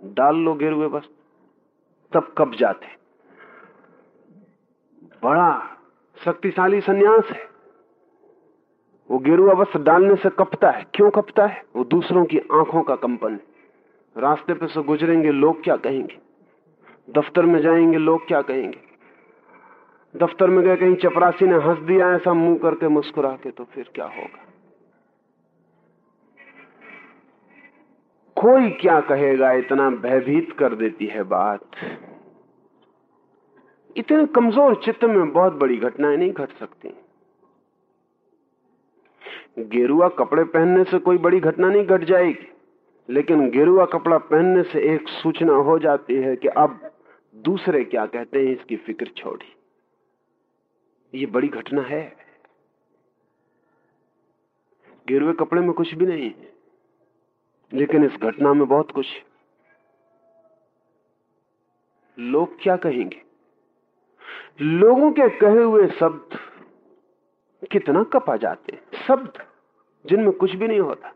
डाल लो गिर हुए बस, तब कब जाते? बड़ा शक्तिशाली सन्यास है। वो गिरुआ बस डालने से कपता है। क्यों कपता है? वो दूसरों की आँखों का कंपन है। रास्ते पे से गुजरेंगे, लोग क्या कहेंगे? दफ्तर में जाएँगे, लोग क्या कहेंगे? दफ्तर में गए, कहीं चपरासी ने हंस दिया, ऐसा मुँह करके मुस्कुरा के तो फिर क्या होगा? कोई क्या कहेगा, इतना भयभीत कर देती है बात। इतने कमज़ोर चित्त में बहुत बड़ी घटनाएँ नहीं घट सकती। गेरुआ कपड़े पहनने से कोई बड़ी घटना नहीं घट जाएगी, लेकिन गेरुआ कपड़ा पहनने से एक सूचना हो जाती है कि अब दूसरे क्या कहते हैं इसकी फ़िक्र छोड़ी। ये बड़ी घटना है। गेरुए कपड़े में कुछ भी नहीं है, लेकिन इस घटना में बहुत कुछ लोग क्या कहेंगे? लोगों के कहे हुए शब्द कितना कपा जाते शब्द जिनमें कुछ भी नहीं होता।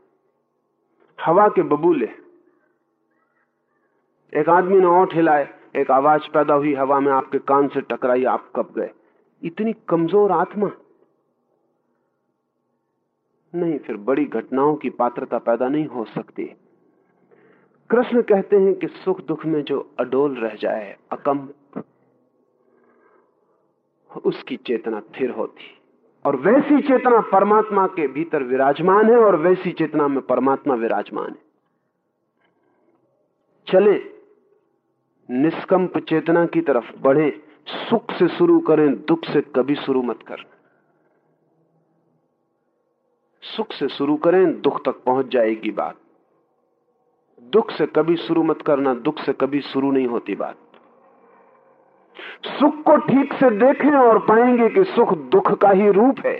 हवा के बबूले। एक आदमी ने ओठ हिलाए, एक आवाज़ पैदा हुई, हवा में आपके कान से टकराई, आप कब गए। इतनी कमज़ोर आत्मा। नहीं, फिर बड़ी घटनाओं की पात्रता पैदा नहीं हो सकती। कृष्ण कहते हैं कि सुख दुख में जो अडोल रह जाए अकंप उसकी चेतना स्थिर होती। और वैसी चेतना परमात्मा के भीतर विराजमान है और वैसी चेतना में परमात्मा विराजमान है। चले, निष्कंप चेतना की तरफ़ बढ़े, सुख से शुरू करें, दुख से कभी शुरू मत कर सुख से शुरू करें, दुख तक पहुँच जाएगी बात। दुख से कभी शुरू मत करना, दुख से कभी शुरू नहीं होती बात। सुख को ठीक से देखें और पाएँगे कि सुख दुख का ही रूप है।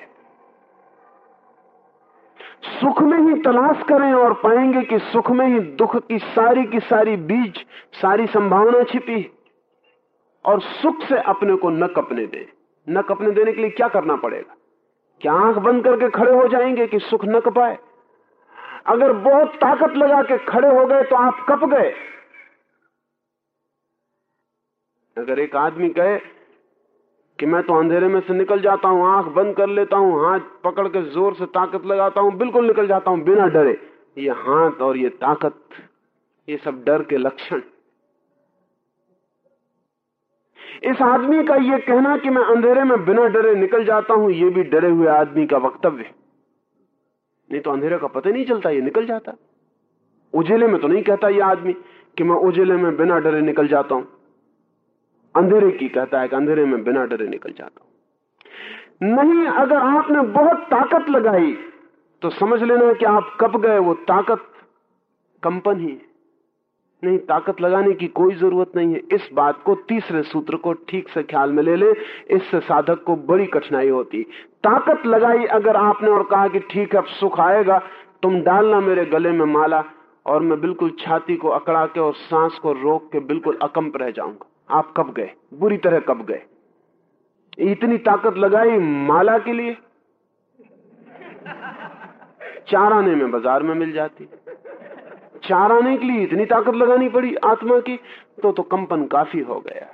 सुख में ही तलाश करें और पाएँगे कि सुख में ही दुख की सारी की सारी बीज, सारी संभावना छिपी और सुख से अपने को न कपने दे। न कपने देने के लिए क्या करना पड़ेगा? क्या आँख बंद करके खड़े हो जाएँगे कि सुख न कपाए? अगर बहुत ताकत लगा के खड़े हो गए तो आप कप गए। अगर एक आदमी कहे कि मैं तो अंधेरे में से निकल जाता हूँ, आँख बंद कर लेता हूँ, हाथ पकड़ के ज़ोर से ताकत लगाता हूँ, बिल्कुल निकल जाता हूँ बिना डरे, ये हाथ और ये ताकत, ये सब डर के लक्षण। इस आदमी का यह कहना कि मैं अंधेरे में बिना डरे निकल जाता हूँ यह भी डरे हुए आदमी का वक्तव्य। नहीं तो अंधेरे का पता नहीं चलता, ये निकल जाता। उजेले में तो नहीं कहता यह आदमी कि मैं उजेले में बिना डरे निकल जाता हूँ। अंधेरे की कहता है कि अंधेरे में बिना डरे निकल जाता हूँ। नहीं, अगर आपने बहुत ताकत लगाई तो समझ लेना कि आप कब गए, वो ताकत कंपन ही नहीं, ताकत लगाने की कोई ज़रूरत नहीं है। इस बात को तीसरे सूत्र को ठीक से ख्याल में ले ले, इससे साधक को बड़ी कठिनाई होती। ताकत लगाई अगर आपने और कहा कि ठीक है, अब सुख आएगा, तुम डालना मेरे गले में माला और मैं बिल्कुल छाती को अकड़ा के और सांस को रोक के बिल्कुल अकंप रह जाऊँगा। आप कब गए? बुरी तरह कब गए? इतनी ताकत लगाई माला के लिए? चार आने में बाज़ार में मिल जाती। चार आने के लिए इतनी ताकत लगानी पड़ी आत्मा की तो तो कंपन काफ़ी हो गया।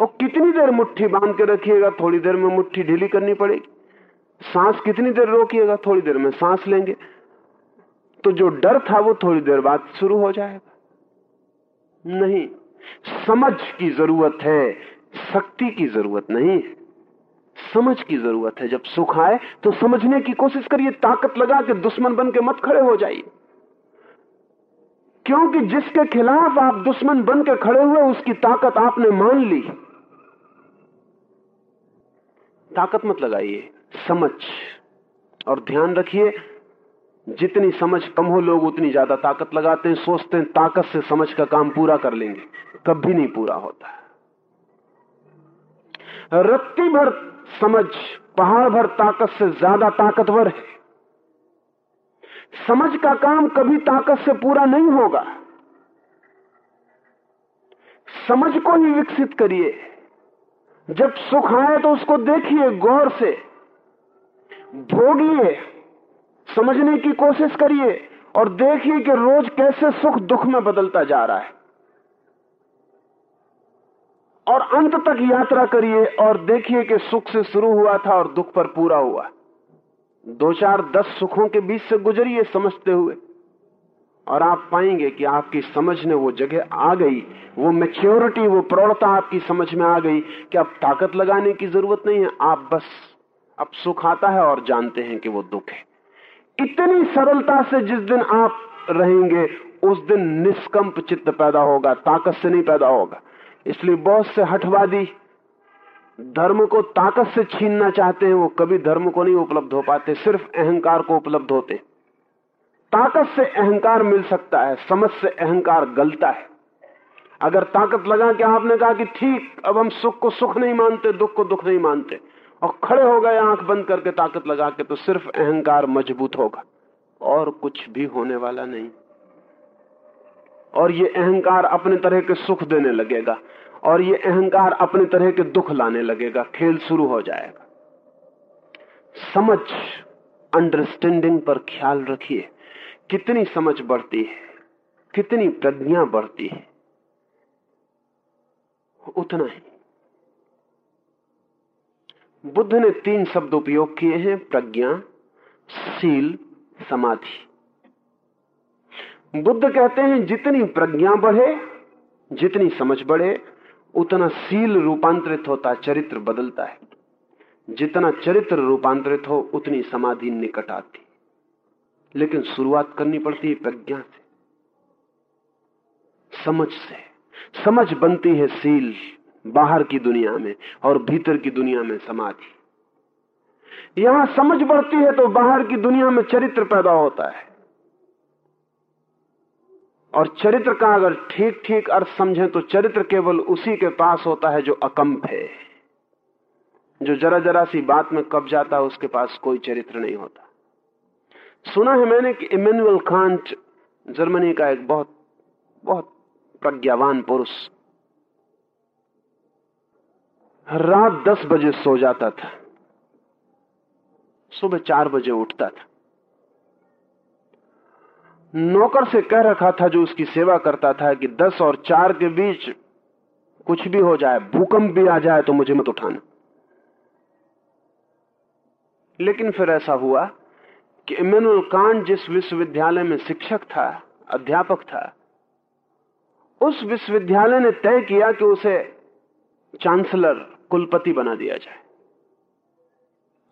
और कितनी देर मुट्ठी बाँध के रखिएगा, थोड़ी देर में मुट्ठी ढीली करनी पड़ेगी। सांस कितनी देर रोकिएगा, थोड़ी देर में सांस लेंगे। तो जो डर था, वो थोड़ी देर बाद शुरू हो जाएगा। नहीं समझ की ज़रूरत है, शक्ति की ज़रूरत नहीं। समझ की ज़रूरत है, जब सुख आए तो समझने की कोशिश करिए, ताकत लगा के दुश्मन बन के मत खड़े हो जाइए। क्योंकि जिसके खिलाफ आप दुश्मन बन के खड़े हुए, उसकी ताकत आपने मान ली। ताकत मत लगाइए, समझ। और ध्यान रखिए, जितनी समझ कम हो, लोग उतनी ज़्यादा ताकत लगाते हैं, सोचते हैं, ताकत से समझ का काम पूरा कर लेंगे। कभी नहीं पूरा होता। रत्ती भर समझ, पहाड़ भर ताकत से ज़्यादा ताकतवर है। समझ का काम कभी ताकत से पूरा नहीं होगा। समझ को ही विकसित करिए। जब सुख आए तो उसको देखिए गौर से। भोगिए, समझने की कोशिश करिए और देखिए कि रोज कैसे सुख दुख में बदलता जा रहा है। और अंत तक यात्रा करिए और देखिए कि सुख से शुरू हुआ था और दुख पर पूरा हुआ। दो चार दस सुखों के बीच से गुजरिए समझते हुए। और आप पाएँगे कि आपकी समझ ने वो जगह आ गई। वो मेच्योरिटी वो प्रौढ़ता आपकी समझ में आ गई कि अब ताकत लगाने की ज़रूरत नहीं है। आप बस अब सुख आता है और जानते हैं कि वो दुख है। इतनी सरलता से जिस दिन आप रहेंगे, उस दिन निष्कंप चित्त पैदा होगा, ताकत से नहीं पैदा होगा। इसलिए बहुत से हठवादी धर्म को ताकत से छीनना चाहते हैं, वो कभी धर्म को नहीं उपलब्ध हो पाते, सिर्फ़ अहंकार को उपलब्ध होते। ताकत से अहंकार मिल सकता है, समझ से अहंकार गलता है। अगर ताकत लगा कि आपने कहा कि ठीक, अब हम सुख को सुख नहीं मानते, दुख को दुख नहीं मानते, और खड़े हो गए आँख बंद करके ताकत लगा के तो सिर्फ़ अहंकार मज़बूत होगा, और कुछ भी होने वाला नहीं। और ये अहंकार अपने तरह के सुख देने लगेगा, और ये अहंकार अपने तरह के दुख लाने लगेगा, खेल शुरू हो जाएगा। समझ अंडरस्टैंडिंग पर ख्याल रखिए, कितनी समझ बढ़ती है, कितनी प्रज्ञा बढ़ती है, उतना ही। बुद्ध ने तीन शब्द उपयोग किए हैं, प्रज्ञा, शील, समाधि। बुद्ध कहते हैं, जितनी प्रज्ञा बढ़े, जितनी समझ बढ़े, उतना सील रूपांतरित होता, चरित्र बदलता है। जितना चरित्र रूपांतरित हो, उतनी समाधि निकट आती। लेकिन शुरुआत करनी पड़ती है प्रज्ञा से। समझ से। समझ बनती है सील बाहर की दुनिया में और भीतर की दुनिया में समाधि। यहाँ समझ बढ़ती है तो बाहर की दुनिया में चरित्र पैदा होता है। और चरित्र का अगर ठीक ठीक अर्थ समझें तो चरित्र केवल उसी के पास होता है जो अकंप है। जो जरा जरा सी बात में कब जाता है, उसके पास कोई चरित्र नहीं होता। सुना है मैंने कि इमेनुअल कांट, जर्मनी का एक बहुत बहुत प्रज्ञावान पुरुष, रात दस बजे सो जाता था। सुबह चार बजे उठता था। नौकर से कह रखा था जो उसकी सेवा करता था कि दस और चार के बीच कुछ भी हो जाए, भूकंप भी आ जाए तो मुझे मत उठाना। लेकिन फिर ऐसा हुआ कि इमेनुअल कांट जिस विश्वविद्यालय में शिक्षक था, अध्यापक था, उस विश्वविद्यालय ने तय किया कि उसे चांसलर कुलपति बना दिया जाए।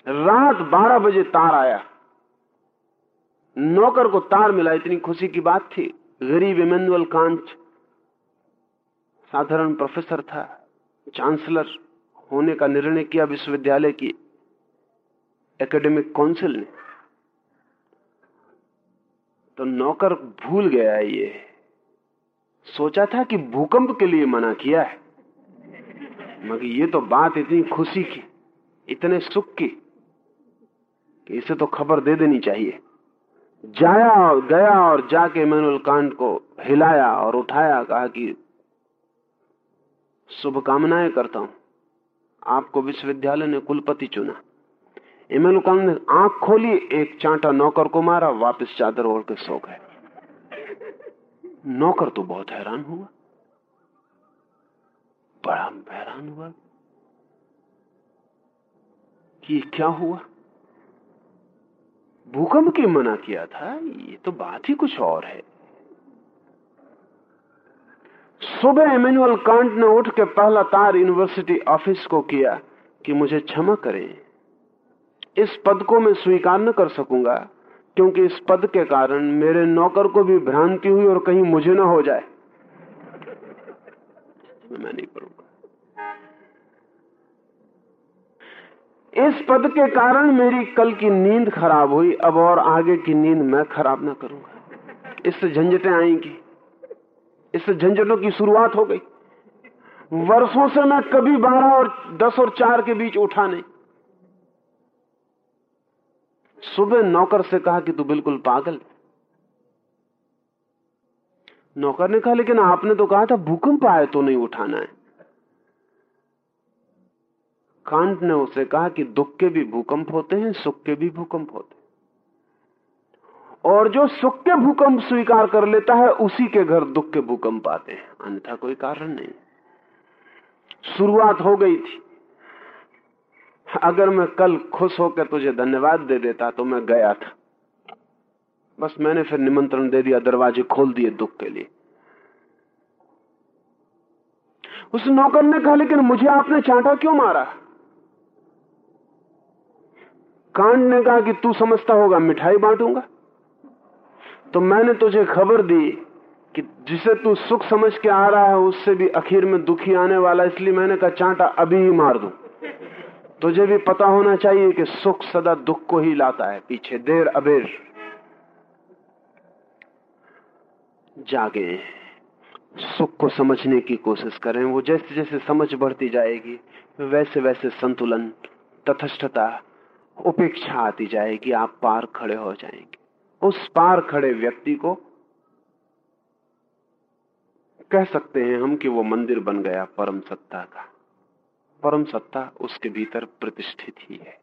रात बारह बजे तार आया। नौकर को तार मिला, इतनी खुशी की बात थी। गरीब इमेनुअल कांच, साधारण प्रोफेसर था, चांसलर होने का निर्णय किया विश्वविद्यालय की एकेडमिक काउंसिल ने। तो नौकर भूल गया ये। सोचा था कि भूकंप के लिए मना किया है। मगर ये तो बात इतनी खुशी की, इतने सुख की, कि इसे तो खबर दे देनी चाहिए। जाया और गया और जाके मैनुअल कांड को हिलाया और उठाया, कहा कि शुभकामनाएँ करता हूँ। आपको विश्वविद्यालय ने कुलपति चुना। इमेनुअल कांड ने आँख खोली, एक चांटा नौकर को मारा, वापस चादर ओढ़ के सो गए। नौकर तो बहुत हैरान हुआ। बड़ा हैरान हुआ कि क्या हुआ? भूकंप की मना किया था, ये तो बात ही कुछ और है। सुबह इमेनुअल कांट ने उठ के पहला तार यूनिवर्सिटी ऑफ़िस को किया कि मुझे क्षमा करें। इस पद को मैं स्वीकार न कर सकूँगा, क्योंकि इस पद के कारण मेरे नौकर को भी भ्रांति हुई और कहीं मुझे ना हो जाए। मैं नहीं पढ़ूँगा इस पद के कारण मेरी कल की नींद खराब हुई, अब और आगे की नींद मैं खराब ना करूँगा। इससे झंझटें आएँगी। इससे झंझटों की शुरुआत हो गई। वर्षों से मैं कभी बारह और दस और चार के बीच उठा नहीं। सुबह नौकर से कहा कि तू बिल्कुल पागल नौकर ने कहा, लेकिन आपने तो कहा था, भूकंप आए तो नहीं उठाना है। कांट ने उसे कहा कि दुख के भी भूकंप होते हैं, सुख के भी भूकंप होते हैं। और जो सुख के भूकंप स्वीकार कर लेता है, उसी के घर दुख के भूकंप आते हैं। अन्यथा कोई कारण नहीं। शुरुआत हो गई थी। अगर मैं कल खुश होकर तुझे धन्यवाद दे देता तो मैं गया था। बस मैंने फिर निमंत्रण दे दिया, दरवाजे खोल दिए दुख के लिए। उस नौकर ने कहा, लेकिन मुझे आपने चांटा क्यों मारा? कांड ने कहा कि तू समझता होगा, मिठाई बांटूँगा? तो मैंने तुझे खबर दी कि जिसे तू सुख समझ के आ रहा है, उससे भी आखिर में दुखी आने वाला, इसलिए मैंने कहा, चांटा अभी ही मार दू। तुझे भी पता होना चाहिए कि सुख सदा दुख को ही लाता है, पीछे देर अबेर। जागे, सुख को समझने की कोशिश करें, वो जैसे जैसे समझ बढ़ती जाएगी वैसे वैसे संतुलन तथस्थता उपेक्षा आती जाएगी, आप पार खड़े हो जाएँगे। उस पार खड़े व्यक्ति को कह सकते हैं हम कि वो मंदिर बन गया परम सत्ता का। परम सत्ता उसके भीतर प्रतिष्ठित ही है।